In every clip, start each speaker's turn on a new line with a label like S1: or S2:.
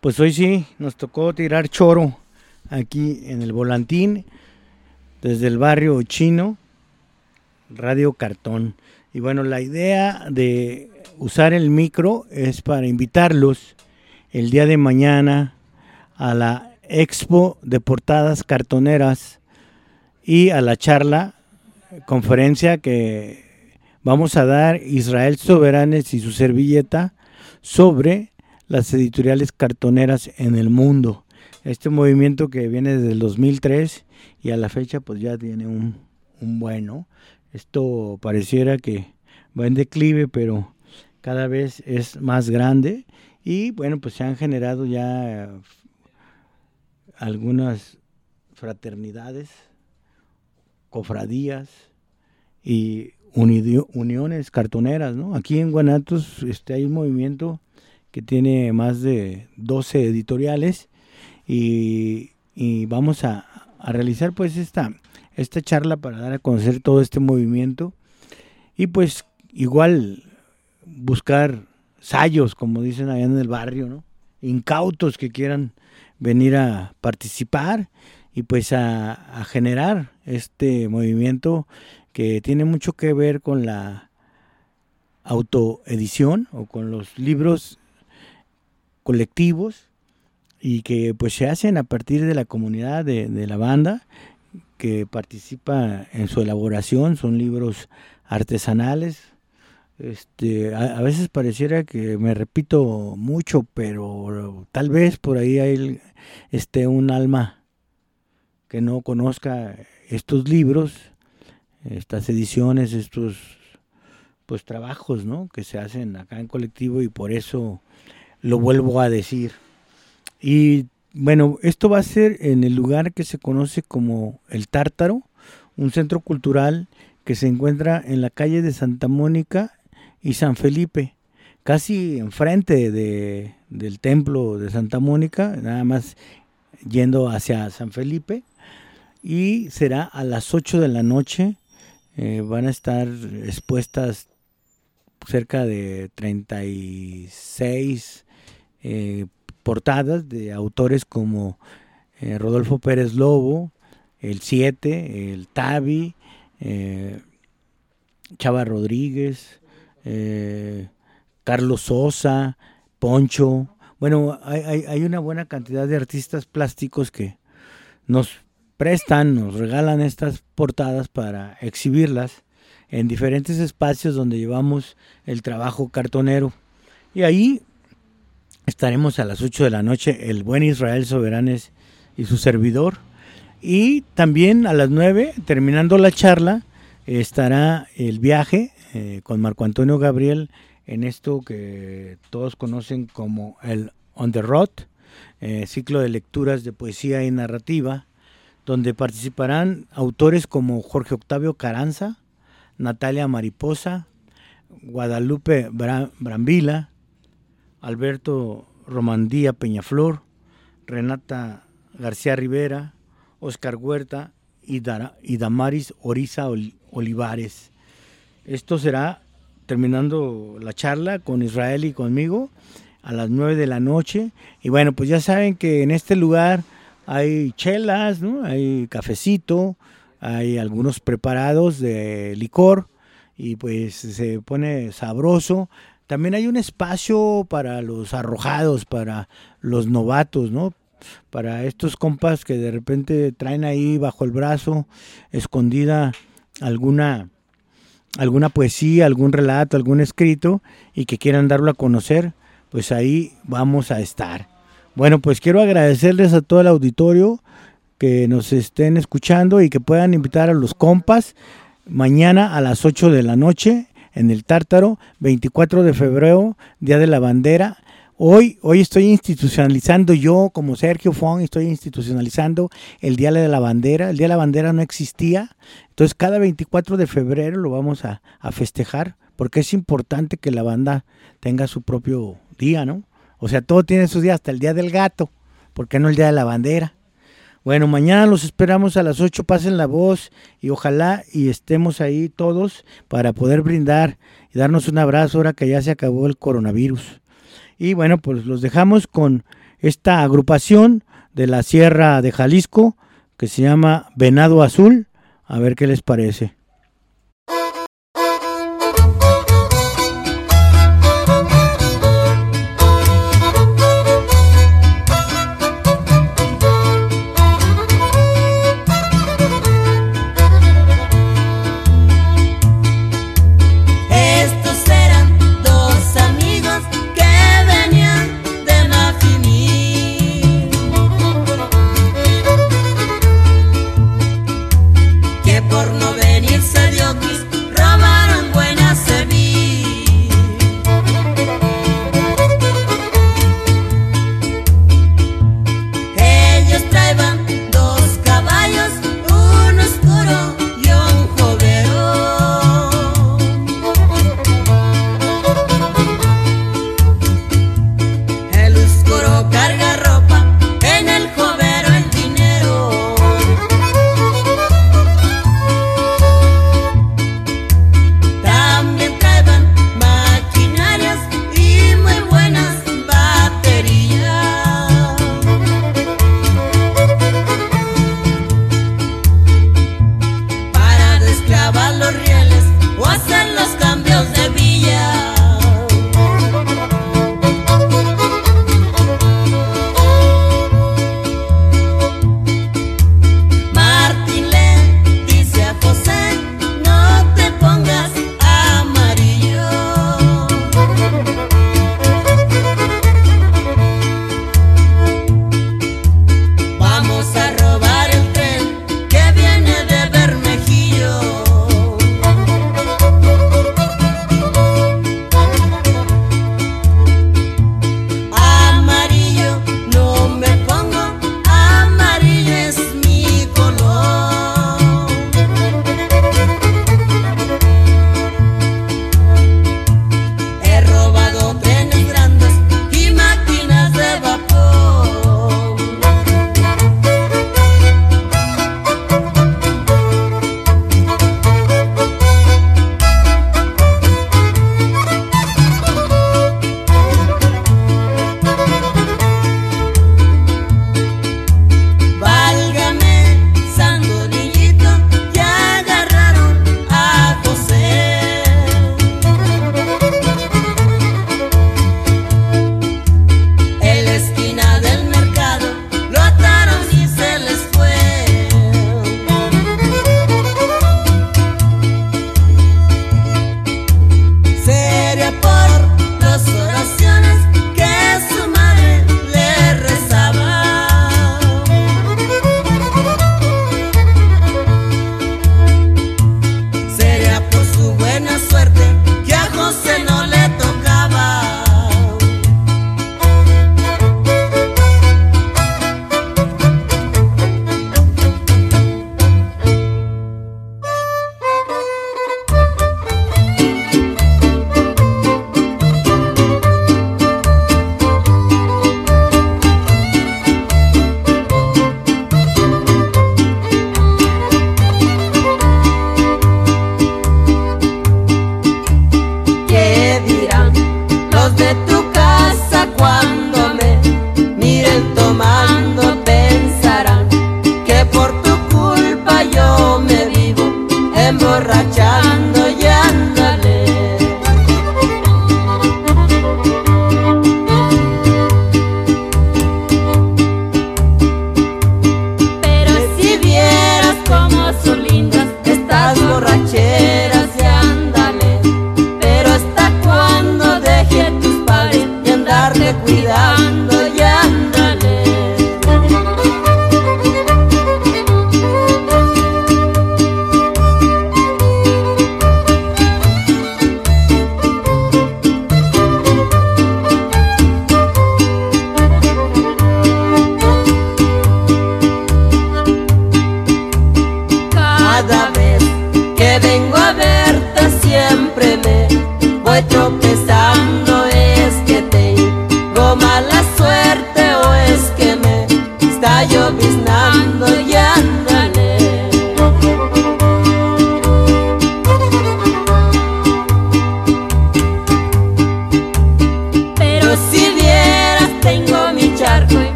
S1: pues hoy sí, nos tocó tirar choro aquí en el volantín, desde el barrio chino, Radio Cartón. Y bueno, la idea de usar el micro es para invitarlos el día de mañana a la Expo de Portadas Cartoneras y a la charla, conferencia que vamos a dar Israel Soberanes y su servilleta sobre las editoriales cartoneras en el mundo. Este movimiento que viene desde el 2003 y a la fecha pues ya tiene un, bueno. Esto pareciera que va en declive, pero cada vez es más grande y bueno, pues se han generado ya algunas fraternidades, cofradías y uniones cartoneras, ¿no? Aquí en Guanatos este, hay un movimiento que tiene más de 12 editoriales y, vamos a, realizar pues esta, esta charla para dar a conocer todo este movimiento y pues igual buscar sayos, como dicen allá en el barrio, ¿no? incautos que quieran venir a participar y pues a, a generar este movimiento que tiene mucho que ver con la autoedición o con los libros colectivos y que pues se hacen a partir de la comunidad de, la banda que participa en su elaboración, son libros artesanales. Este, a, veces pareciera que me repito mucho, pero tal vez por ahí hay este, un alma que no conozca estos libros, estas ediciones, estos pues trabajos, ¿no? que se hacen acá en colectivo y por eso lo vuelvo a decir. Y bueno, esto va a ser en el lugar que se conoce como El Tártaro, un centro cultural que se encuentra en la calle de Santa Mónica y San Felipe, casi enfrente de, del templo de Santa Mónica, nada más yendo hacia San Felipe, y será a las 8 de la noche. Eh, van a estar expuestas cerca de 36 eh, portadas de autores como eh, Rodolfo Pérez Lobo, El Siete, El Tavi, eh, Chava Rodríguez, Carlos Sosa, Poncho. Bueno, hay, hay, una buena cantidad de artistas plásticos que nos prestan, nos regalan estas portadas para exhibirlas en diferentes espacios donde llevamos el trabajo cartonero. Y ahí estaremos a las 8 de la noche el buen Israel Soberanes y su servidor. Y también a las 9, terminando la charla, estará el viaje eh, con Marco Antonio Gabriel en esto que todos conocen como el On the Road, eh, ciclo de lecturas de poesía y narrativa, donde participarán autores como Jorge Octavio Caranza, Natalia Mariposa, Guadalupe Brambila, Alberto Romandía Peñaflor, Renata García Rivera, Oscar Huerta y, Damaris Oriza Olivares. Esto será terminando la charla con Israel y conmigo a las 9 de la noche. Y bueno, pues ya saben que en este lugar hay chelas, hay cafecito, hay algunos preparados de licor y pues se pone sabroso. También hay un espacio para los arrojados, para los novatos, ¿no? Para estos compas que de repente traen ahí bajo el brazo escondida alguna alguna poesía, algún relato, algún escrito y que quieran darlo a conocer, pues ahí vamos a estar. Bueno, pues quiero agradecerles a todo el auditorio que nos estén escuchando y que puedan invitar a los compas mañana a las 8 de la noche en el Tártaro, 24 de febrero, Día de la Bandera, Hoy, hoy estoy institucionalizando yo, como Sergio Fong, estoy institucionalizando el Día de la Bandera. El Día de la Bandera no existía, entonces cada 24 de febrero lo vamos a, festejar, porque es importante que la banda tenga su propio día, ¿no? O sea, todo tiene su día, hasta el Día del Gato, ¿por qué no el Día de la Bandera? Bueno, mañana los esperamos a las 8, pasen la voz y ojalá y estemos ahí todos para poder brindar y darnos un abrazo ahora que ya se acabó el coronavirus. Y bueno, pues los dejamos con esta agrupación de la Sierra de Jalisco que se llama Venado Azul. A ver qué les parece.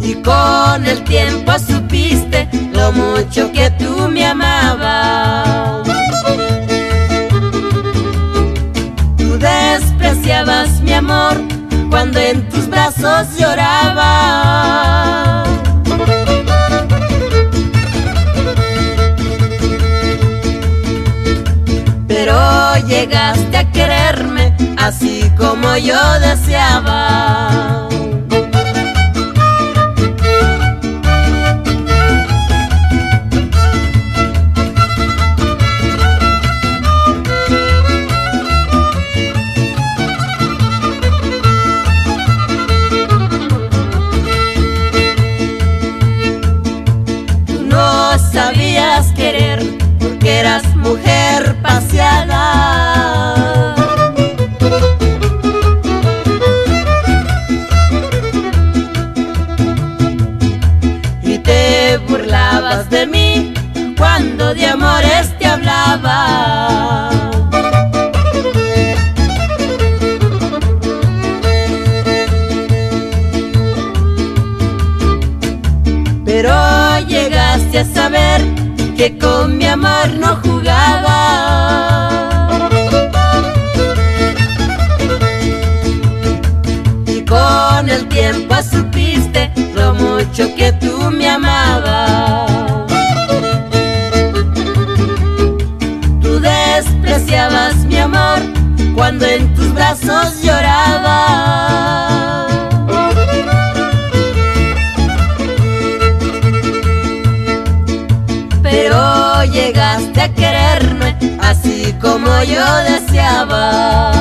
S2: Y con el tiempo supiste lo mucho que tú me amabas. Tú despreciabas mi amor cuando en tus brazos lloraba. así como yo deseaba. mi amor no jugaba. Y con el tiempo supiste lo mucho que tú me amabas. Tú despreciabas mi amor cuando en tus brazos lloraba. como yo deseaba.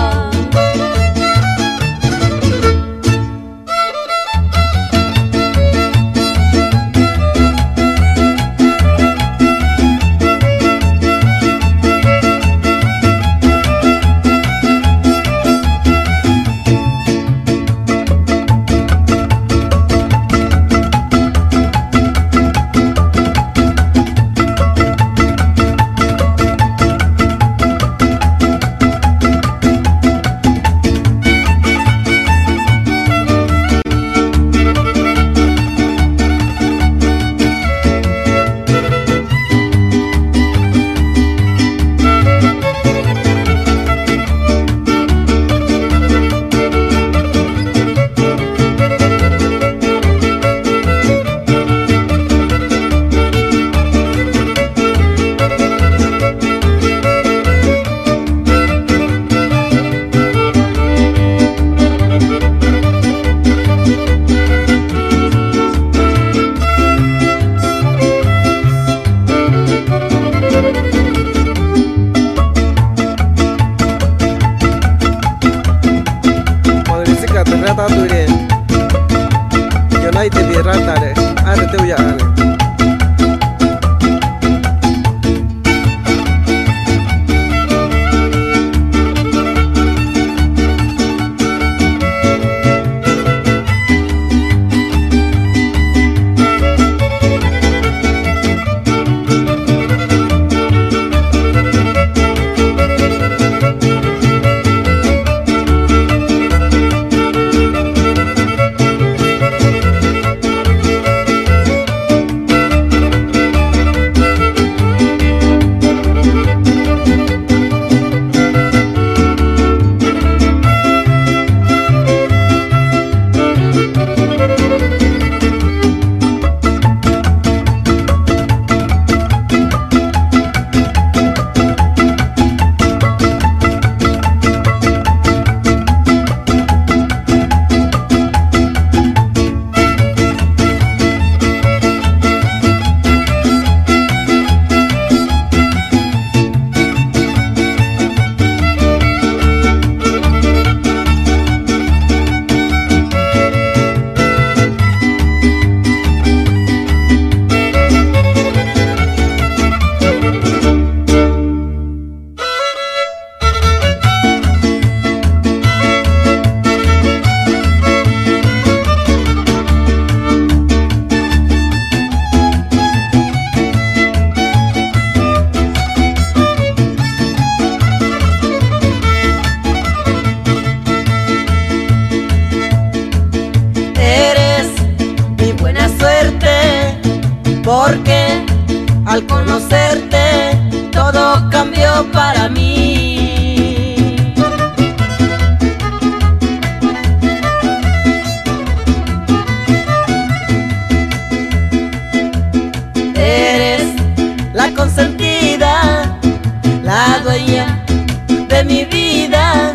S2: Mi vida,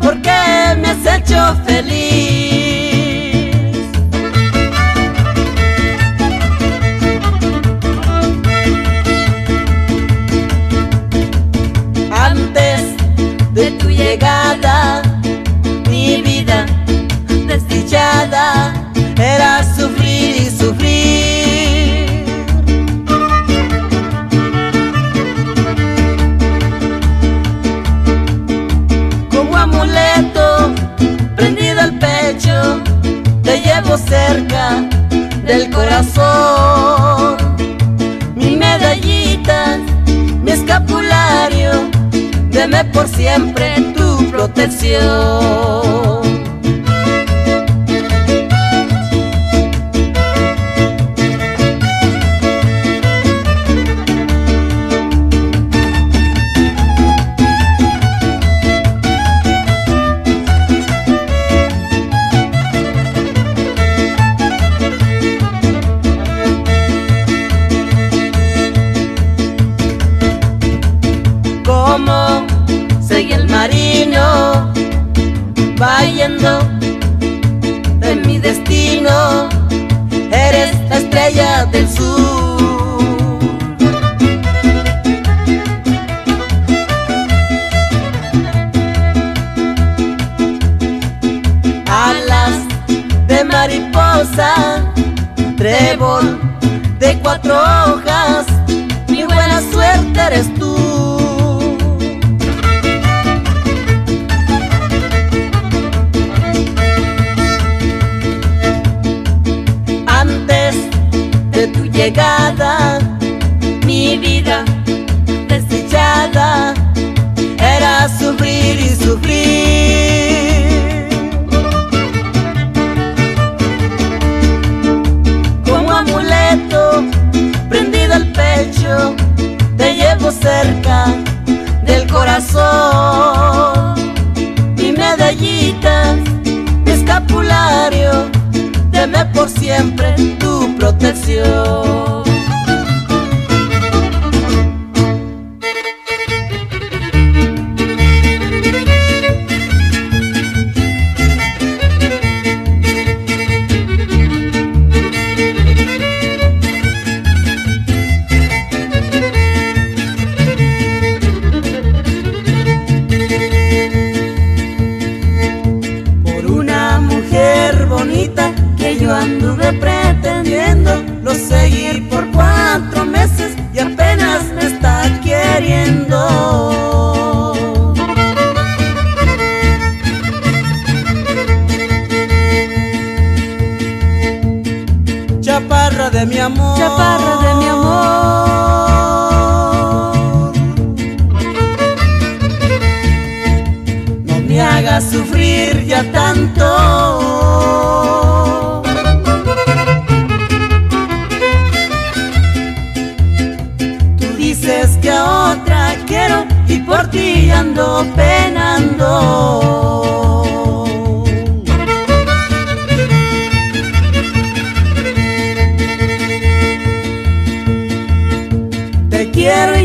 S2: porque me has hecho feliz. Del corazón. Mi medallita, mi escapulario deme por siempre tu protección. De por siempre tu protección.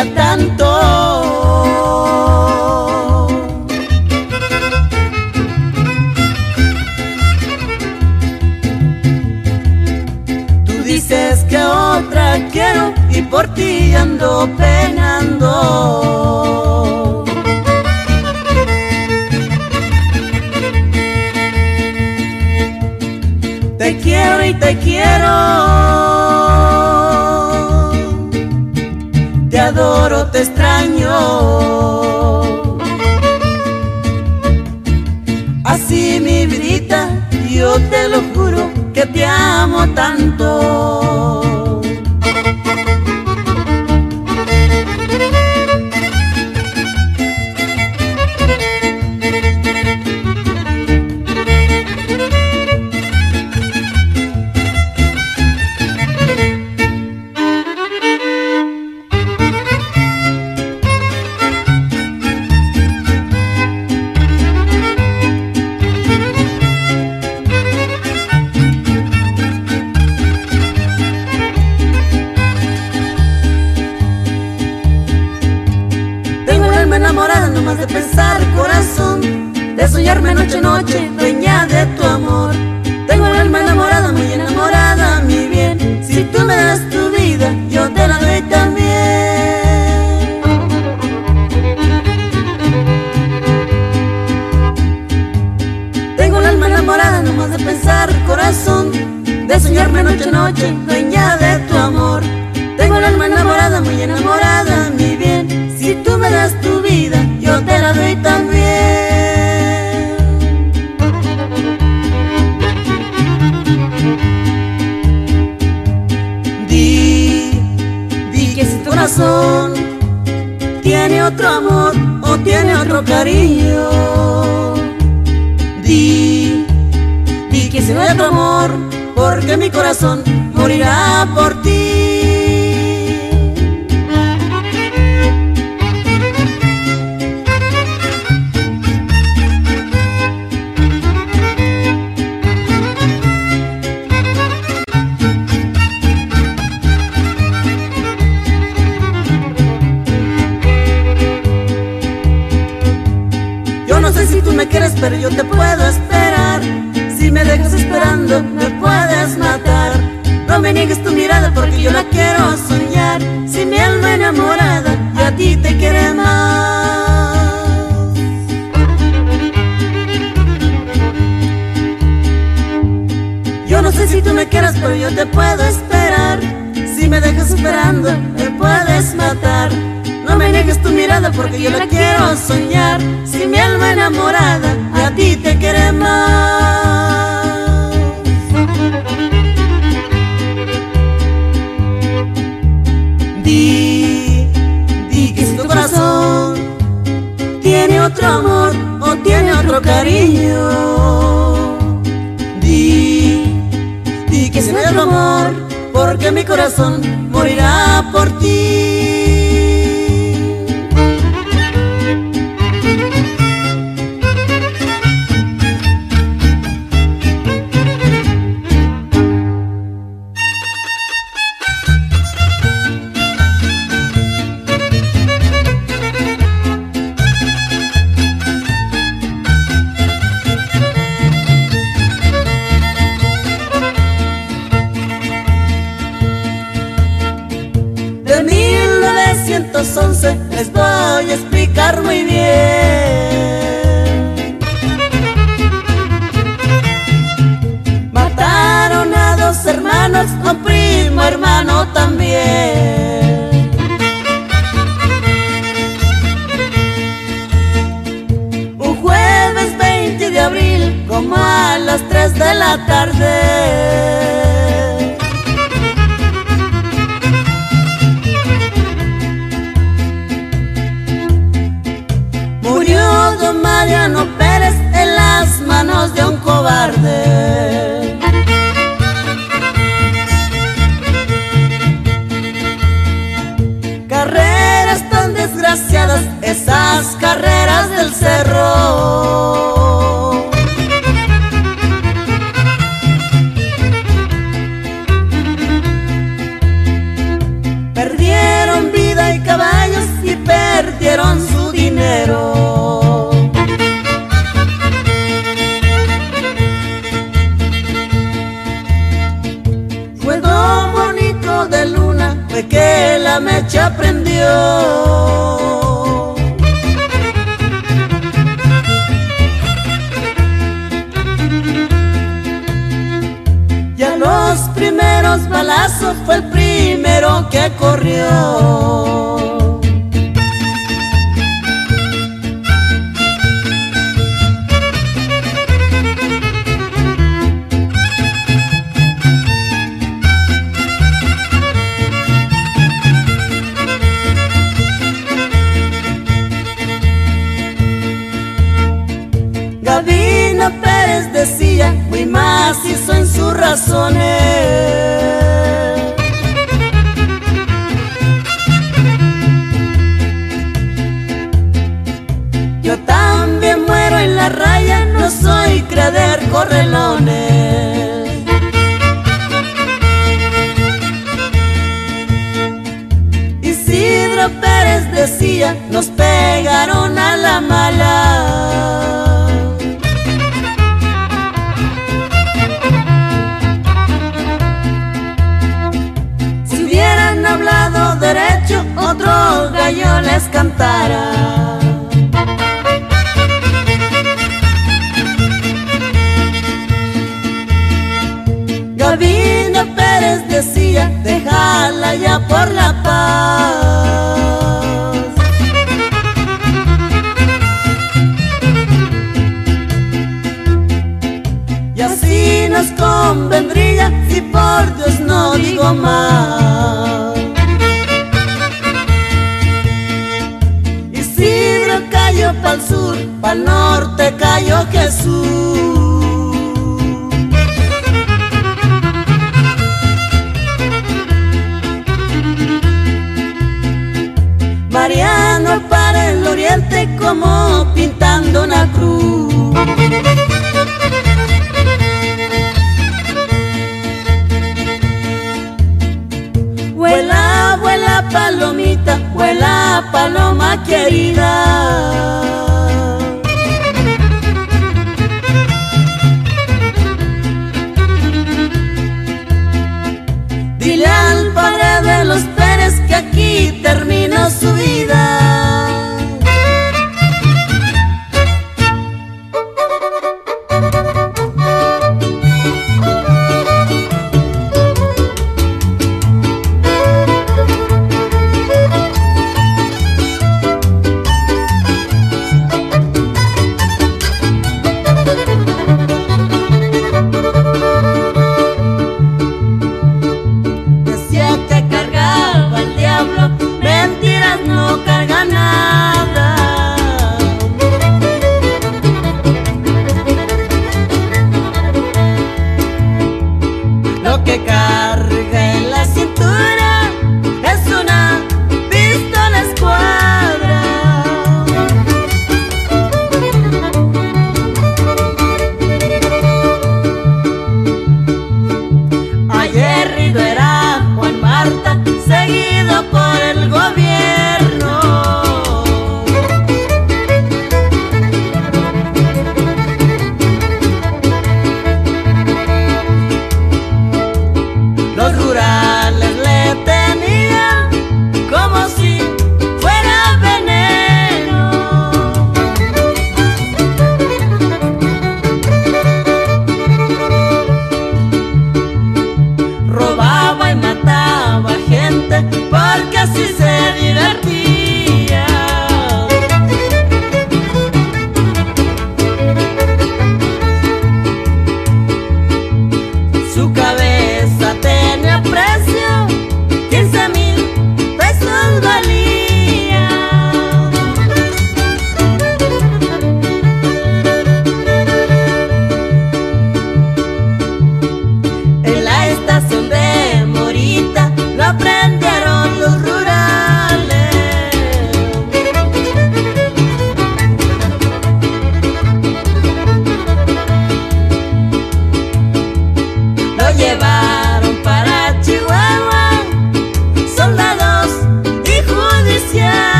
S2: Tú me niegues tu mirada porque yo la quiero soñar. Si mi alma enamorada a ti te quiere más. Yo no sé si tú me quieras, pero yo te puedo esperar. Si me dejas esperando, me puedes matar. No me niegues tu mirada porque yo la quiero soñar. Si mi alma enamorada a ti te quiere más. Otro amor o tiene otro cariño. Di, di que hay otro amor, porque mi corazón morirá por ti. 3 de la tarde. Mariano Pérez en las manos de un cobarde. Carreras tan desgraciadas, esas carreras del cerro. noche aprendió. Ya los primeros balazos fue el primero que corrió. En otro gallo les cantara. Gabino Pérez decía, déjala ya por la paz. Una cruz. Vuela, vuela palomita, vuela paloma querida. Dile al padre de los Pérez que aquí terminó su vida.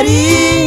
S2: Cariño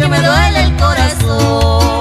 S2: que me duele el corazón.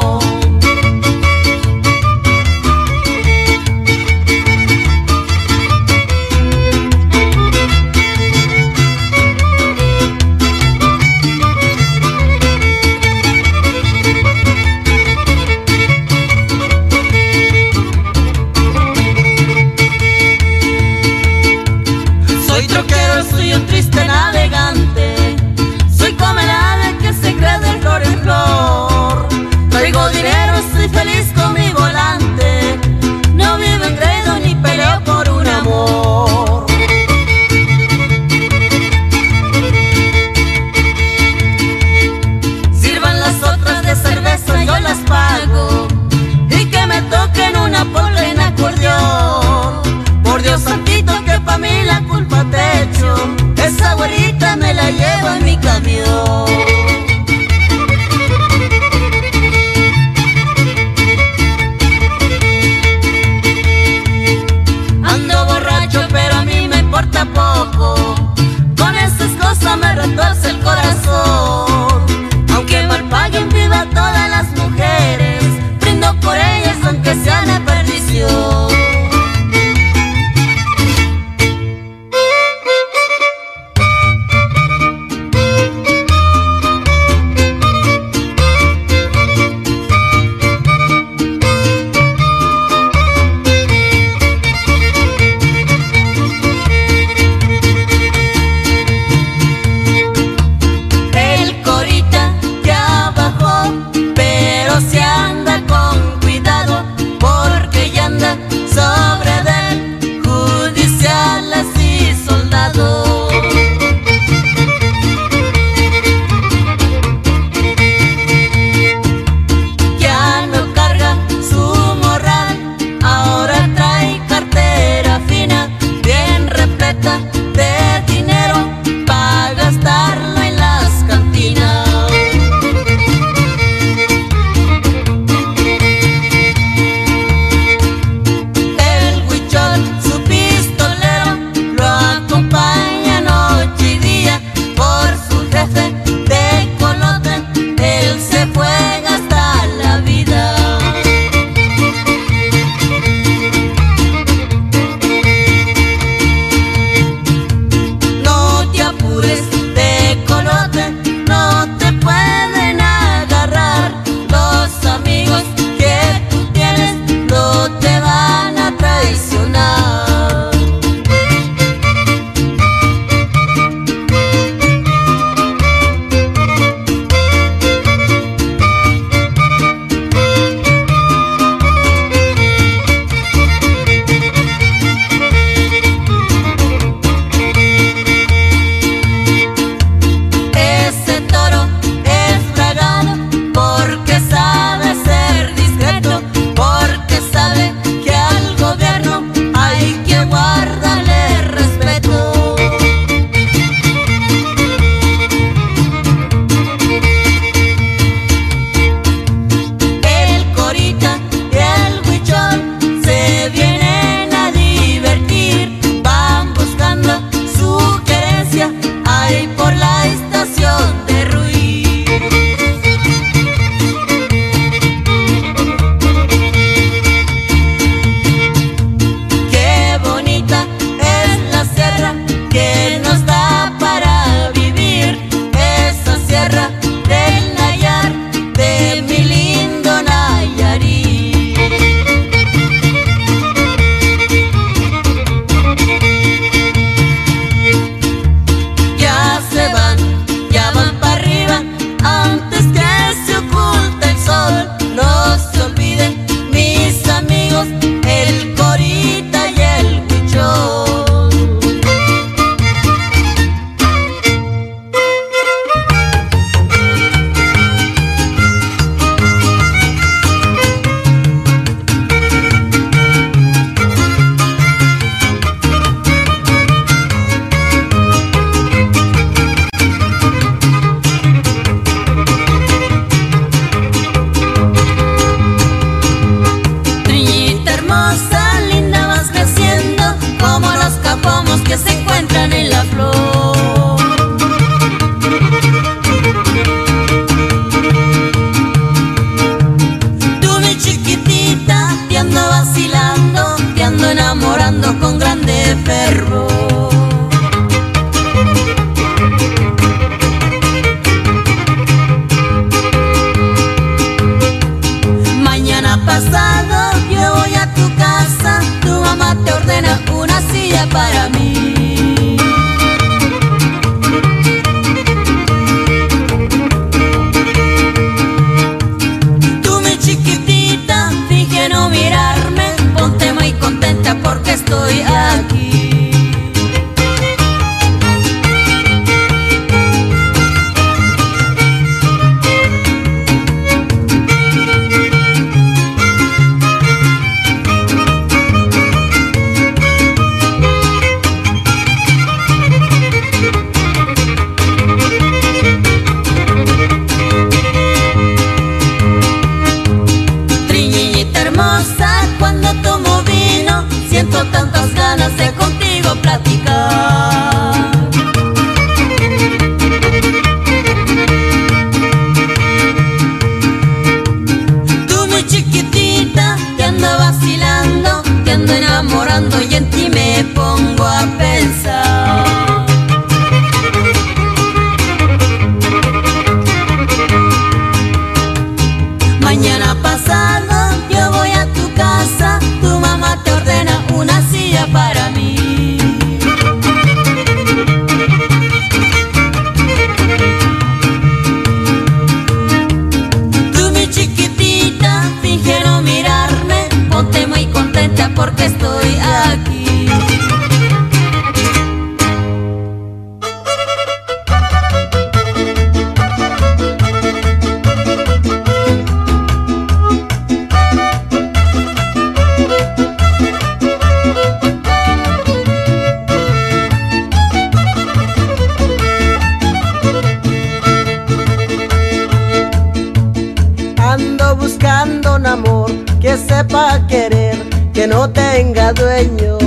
S2: Que
S3: no
S2: tenga dueño.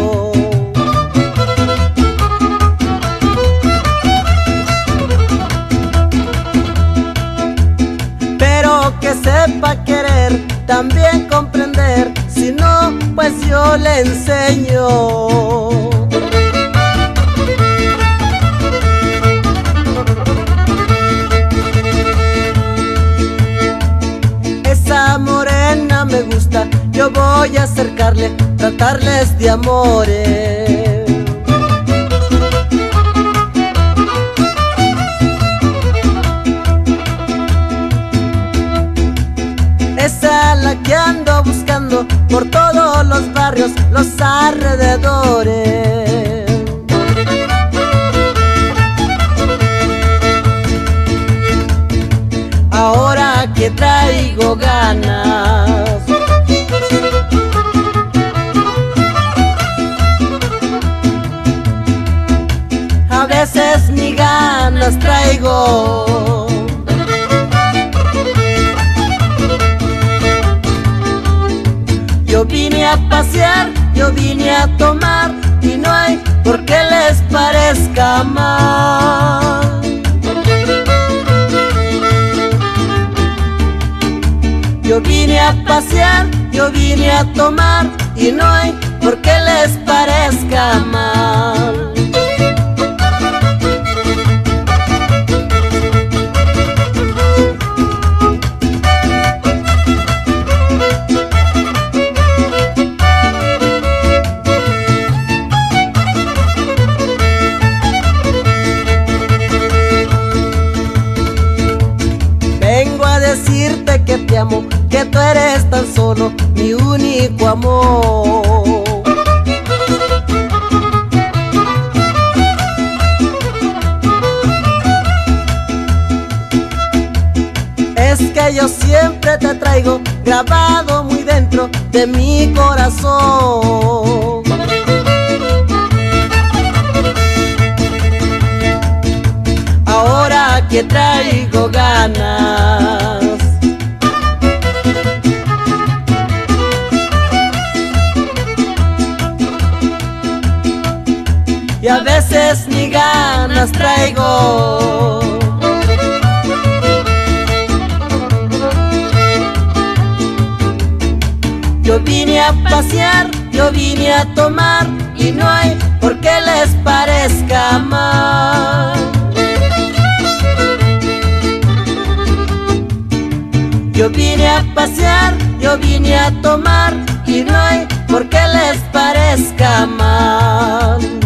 S2: Pero que sepa querer, también comprender, si no, pues yo le enseño. Yo voy a acercarle, tratarles de amores. Esa la que ando buscando por todos los barrios, los alrededores. ahora que traigo ganas. Ganas traigo. Yo vine a pasear, yo vine a tomar y no hay por qué les parezca mal. Yo vine a pasear, yo vine a tomar y no hay por qué les parezca mal. Que tú eres tan solo mi único amor. Es que yo siempre te traigo grabado muy dentro de mi corazón. Ahora que traigo ganas. A veces ni ganas traigo. Yo vine a pasear, yo vine a tomar y no hay por qué les parezca mal. Yo vine a pasear, yo vine a tomar y no hay por qué les parezca mal.